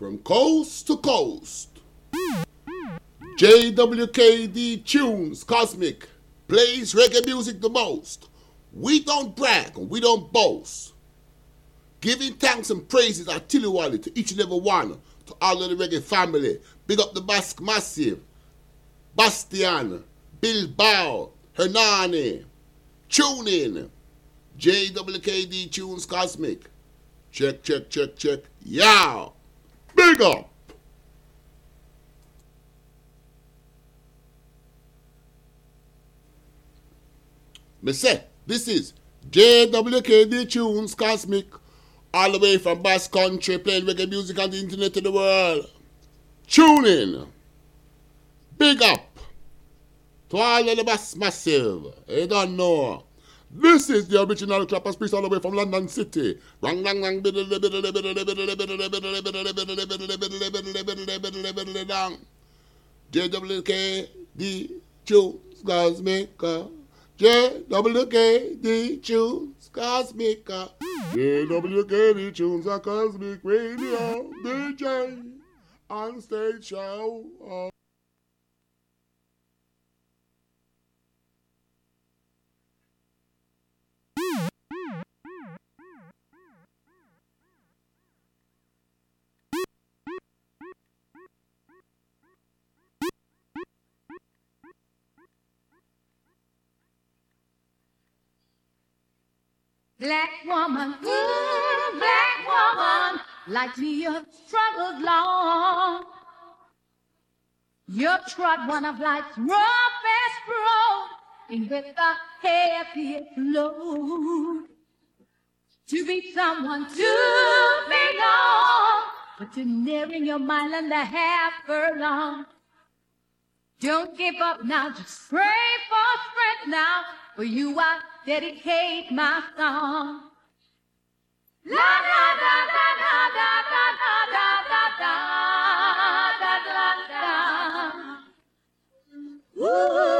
from coast to coast. JWKD Tunes Kosmik plays reggae music the most. We don't brag and we don't boast. Giving thanks and praises are Tiliwali to each and every one, to all of the reggae family. Big up the Basque Massive, Bastian, Bilbao, Hernani. Tune in. JWKD Tunes Kosmik. Check, check, check, check. Yeah. Big up. Me say, this is JWKD Tunes Kosmik, all the way from Basque Country, playing reggae music on the internet to the world. Tune in. Big up to all of the Bass Massive. You don't know. This is the original Clappers Priest all the way from London City. Rang rang rang JWK the Tunes Cosmica. JWK the Tunes Cosmica. JWK the Tunes are Kosmik Radio. DJ on stage show. Black woman, ooh, black woman, like me you struggled long. You've trod one of life's roughest road, and with the heaviest load. To be someone to belong, but you're nearing your mile and a half furlong. Don't give up now, just pray for strength now, for you I dedicate my song. La da da da da da da da da da da da da da. Ooh.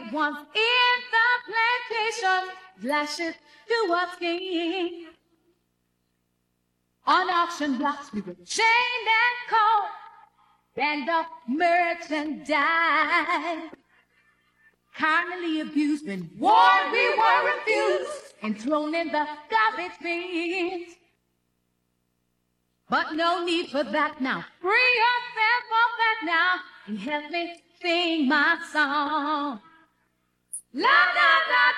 The in the plantation, lashes to a king. On auction blocks we were chained and cold, and of merchandise. Carnally abused and war we were refused and thrown in the garbage bins. But no need for that now. Free yourself of that now and help me sing my song. Ooh.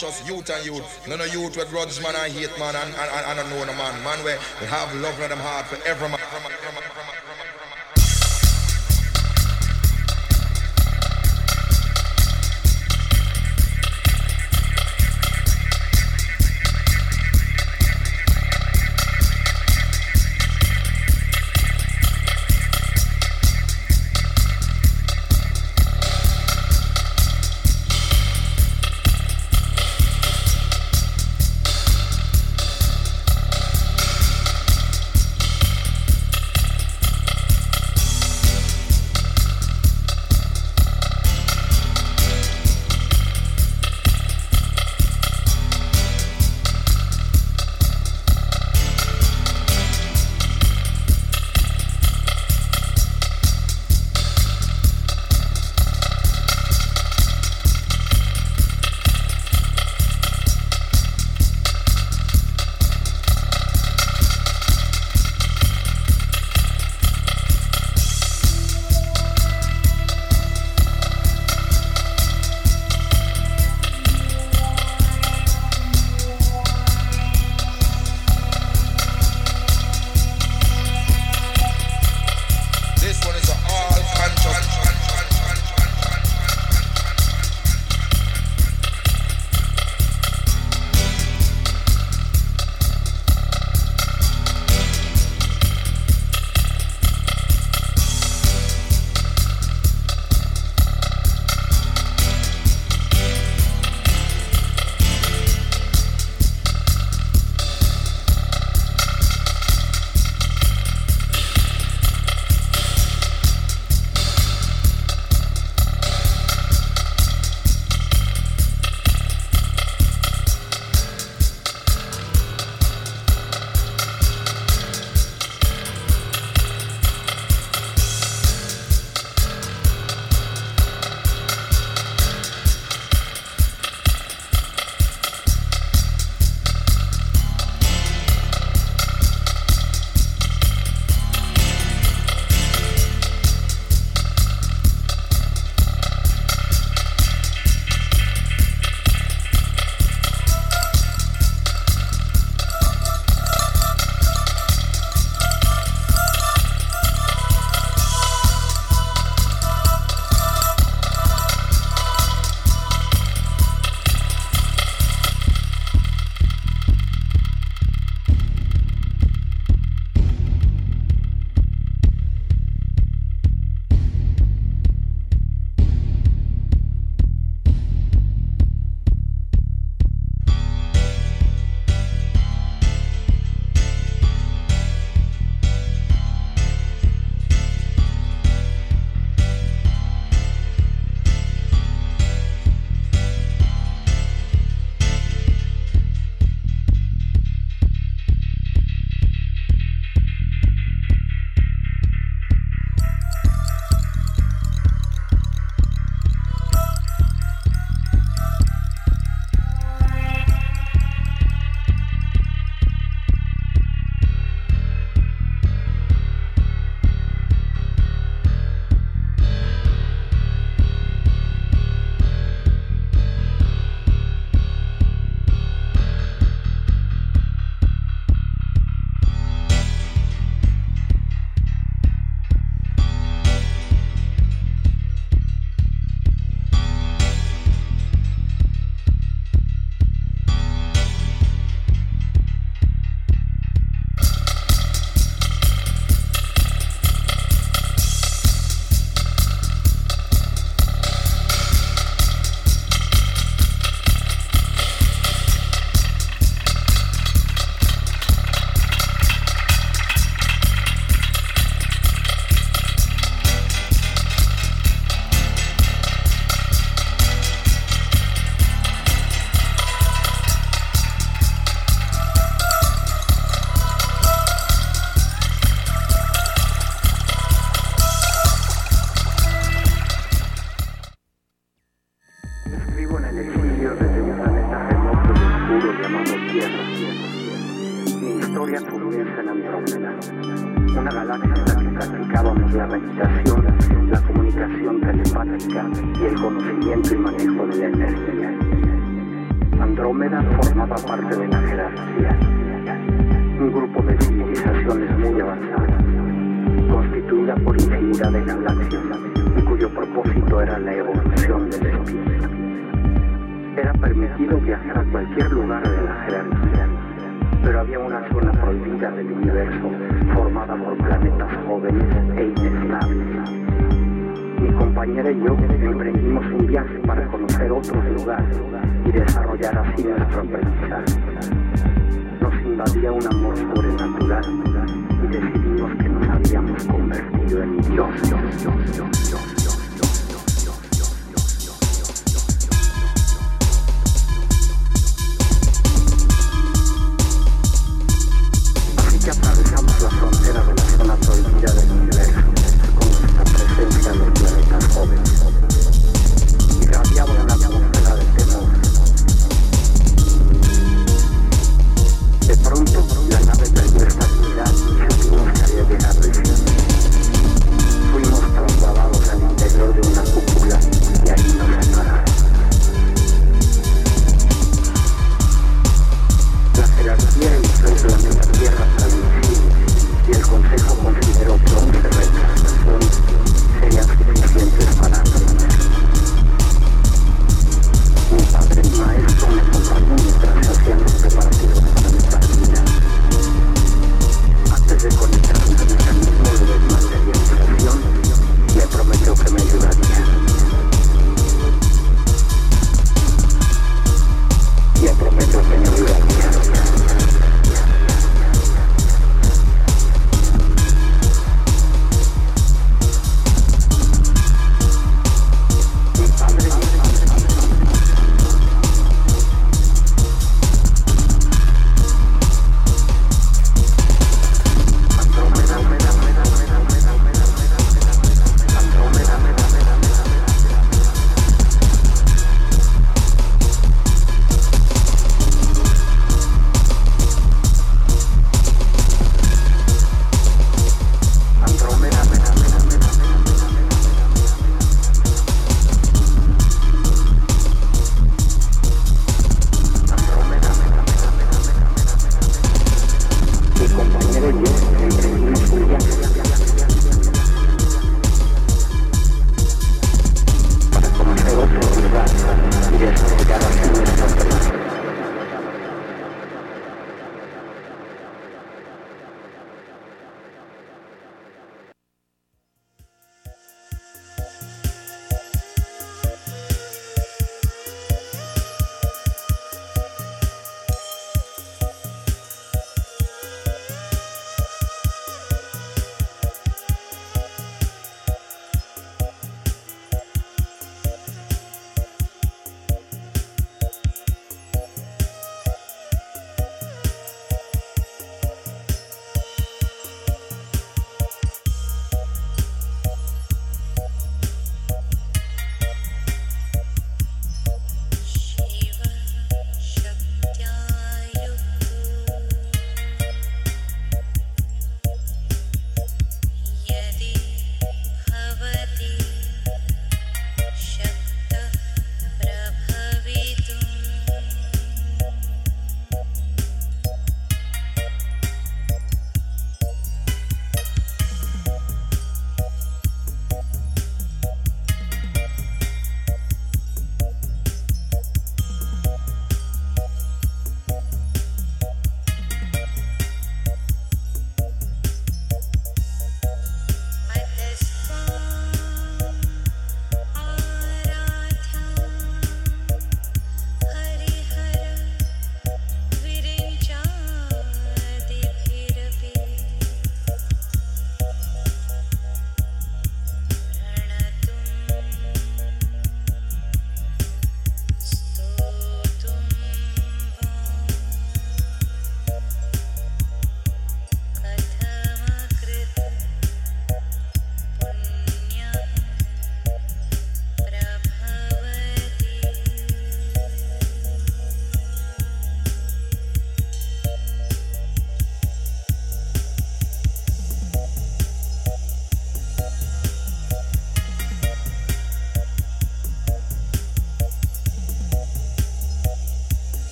Conscious youth and youth. None of youth with grudge man and hate man and, and, and, and know no man. Man where we have love in them heart for every man.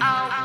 oh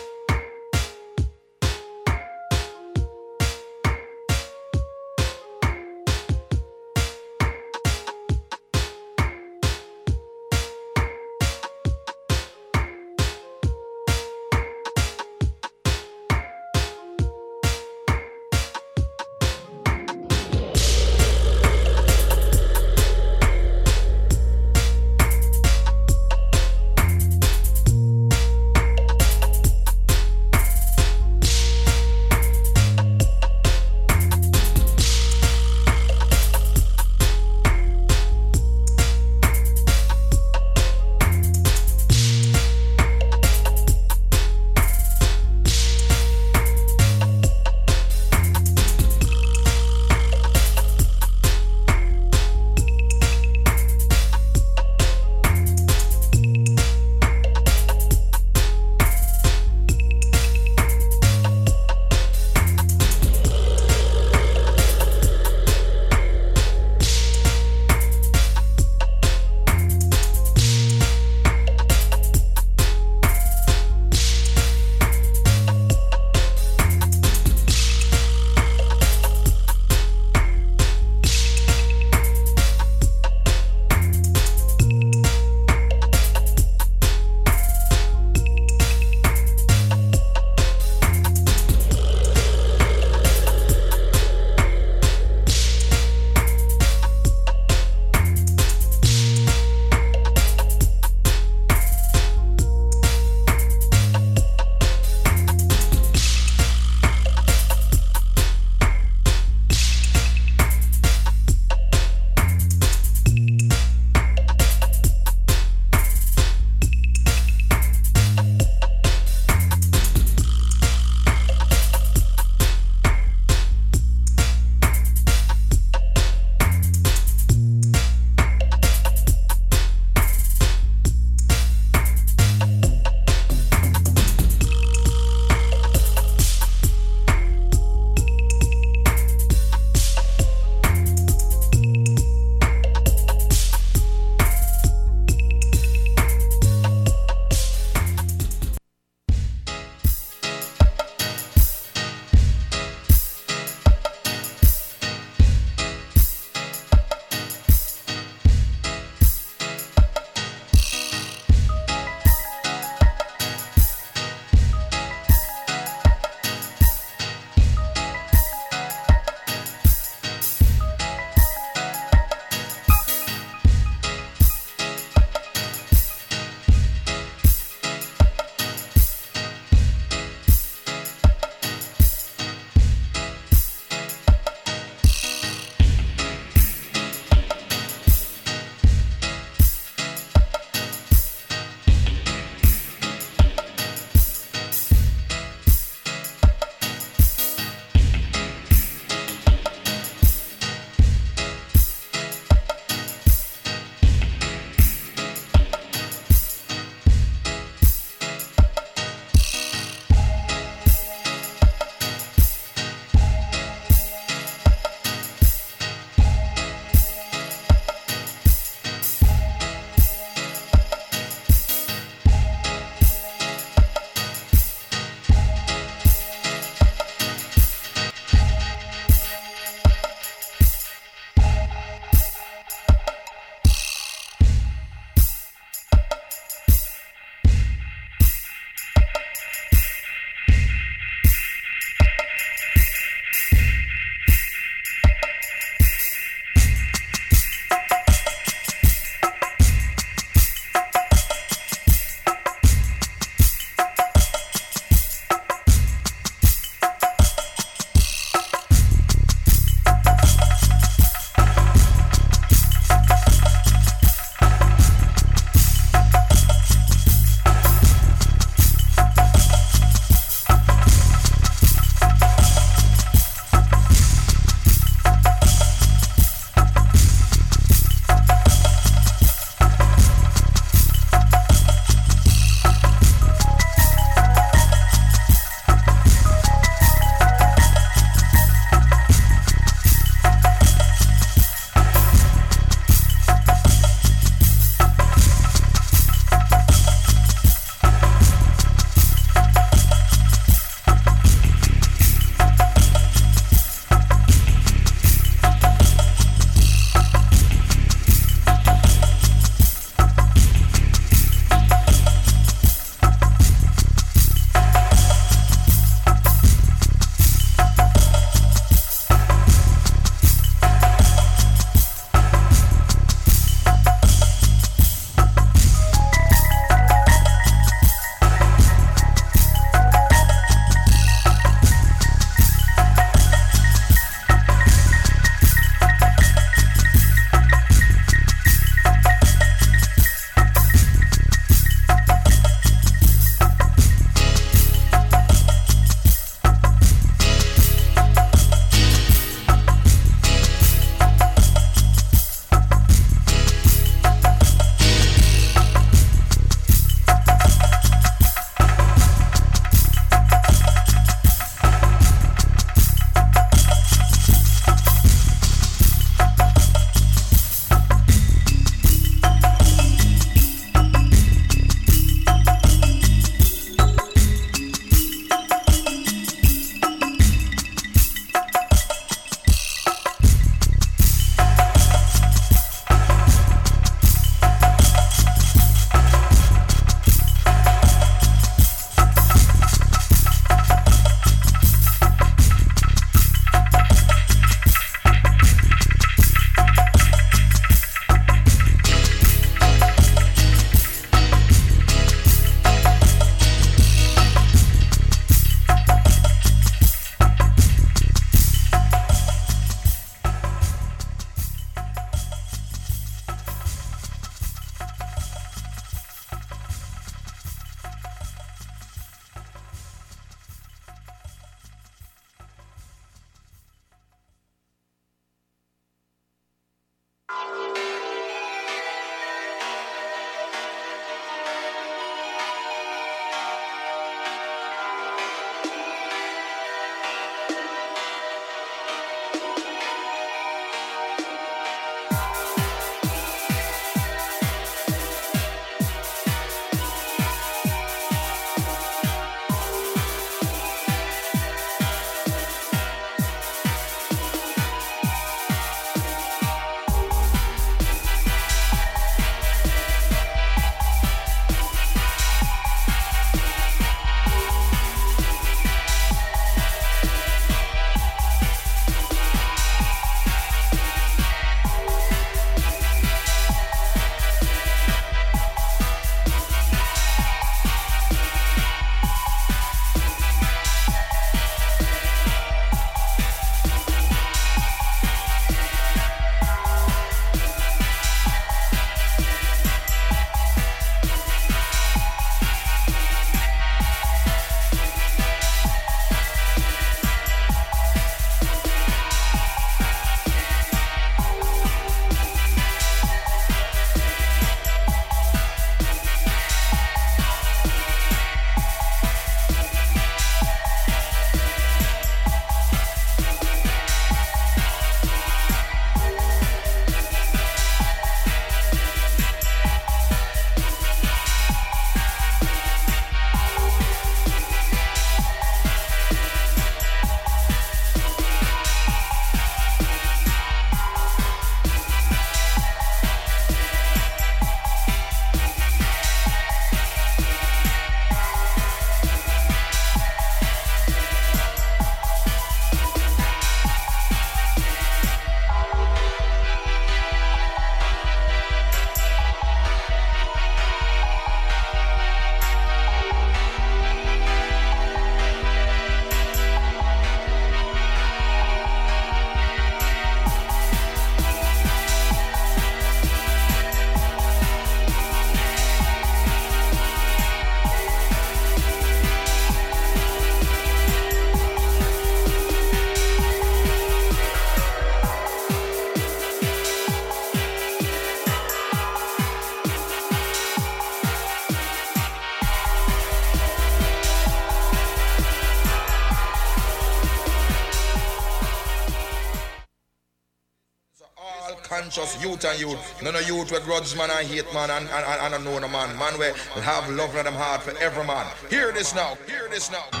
conscious youth and youth. None of youth with grudge man and hate man and, and, and, and know no man. Man we have love in them heart for every man. Hear this now. Hear this now.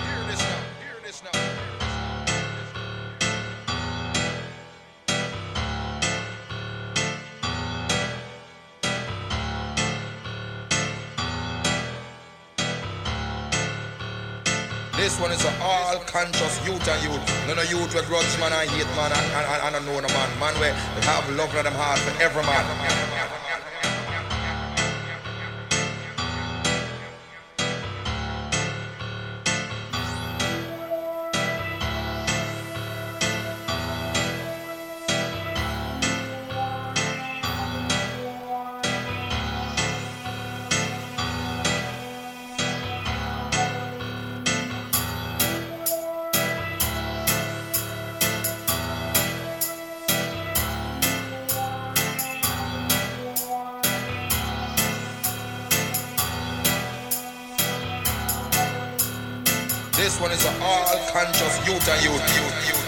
This one is for all conscious youth and youth. None of youth with grudge man and hate man and, and, and, know no man. Man we have love in them heart for every man. Youth and youth.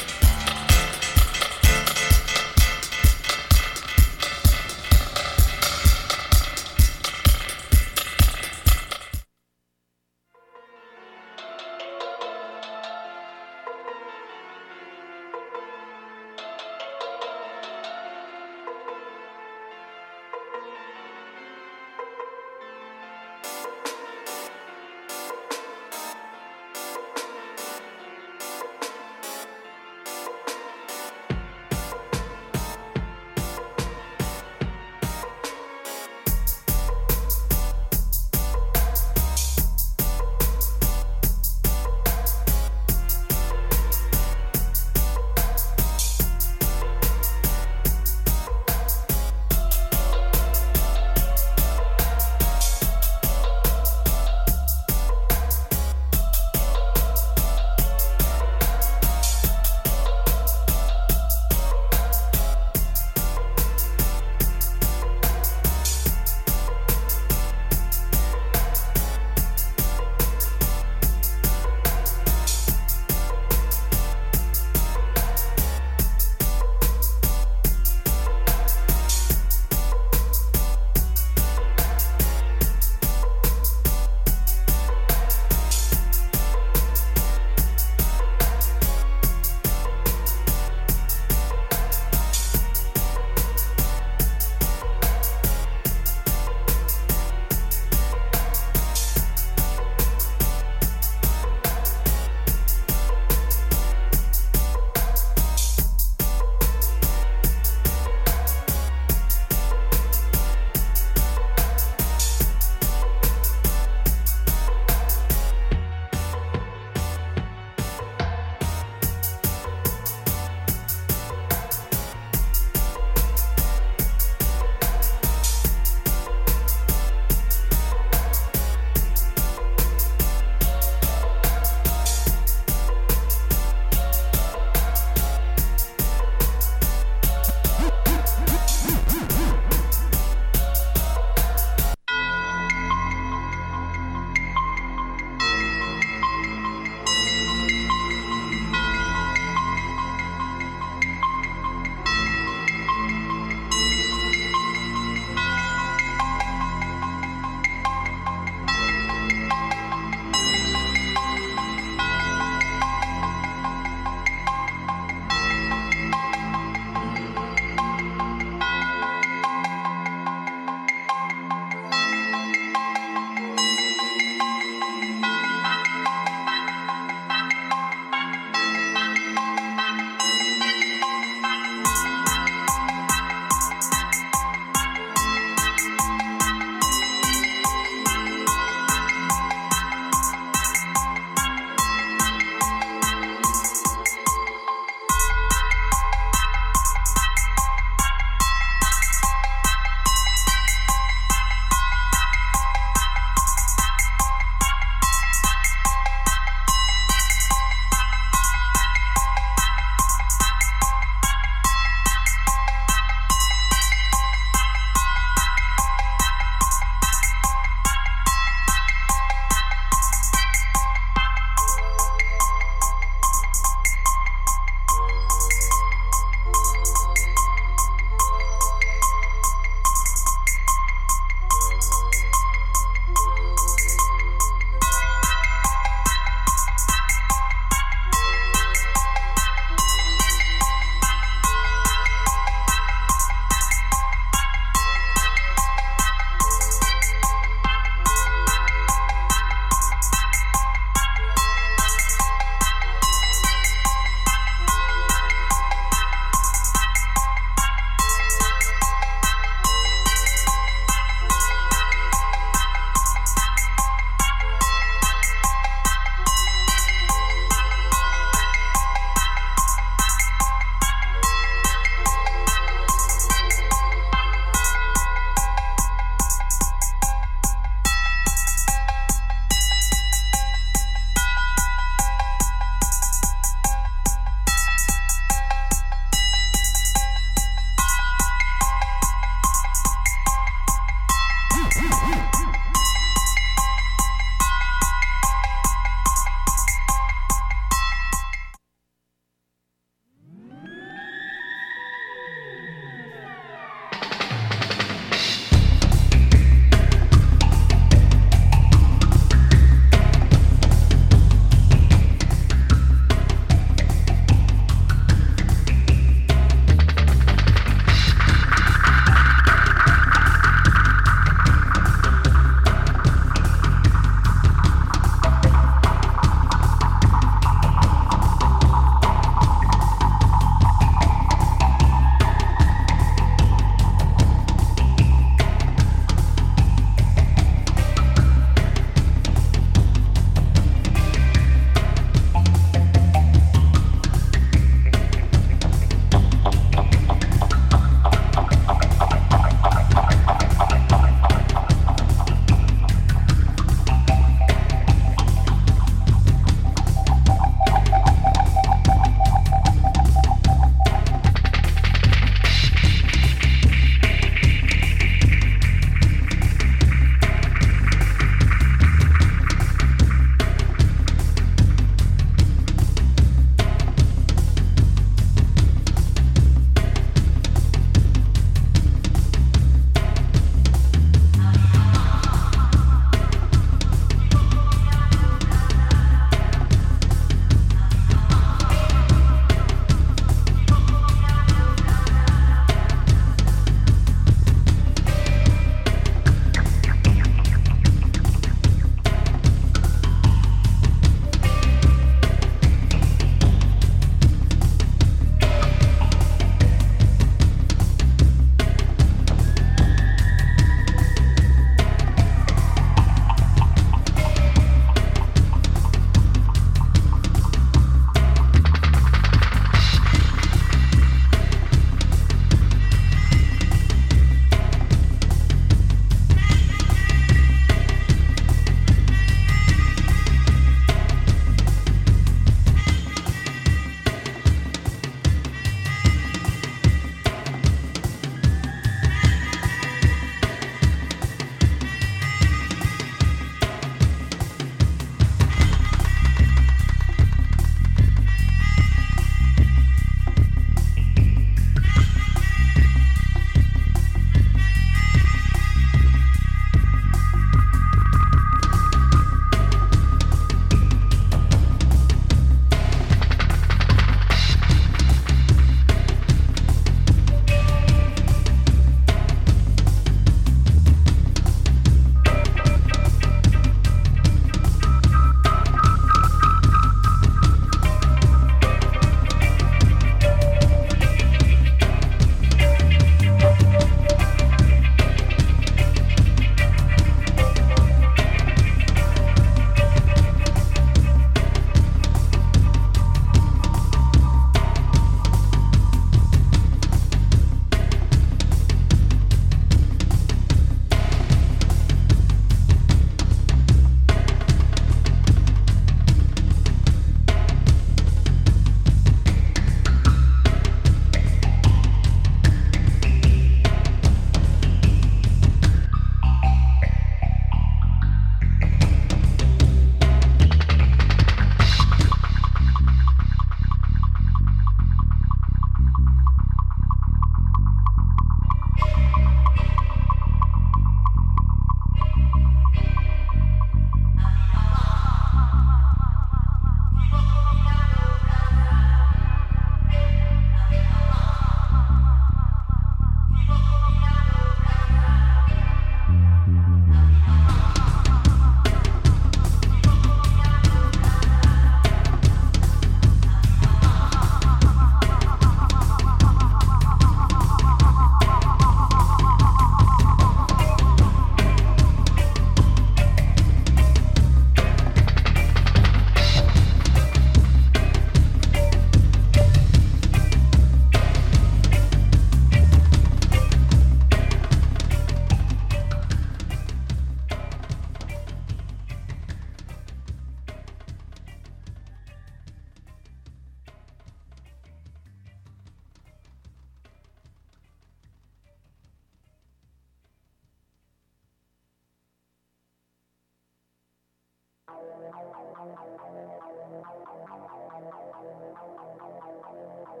Thank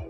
you.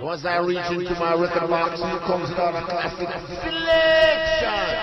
Once I reach into my record box, here comes another classic selection.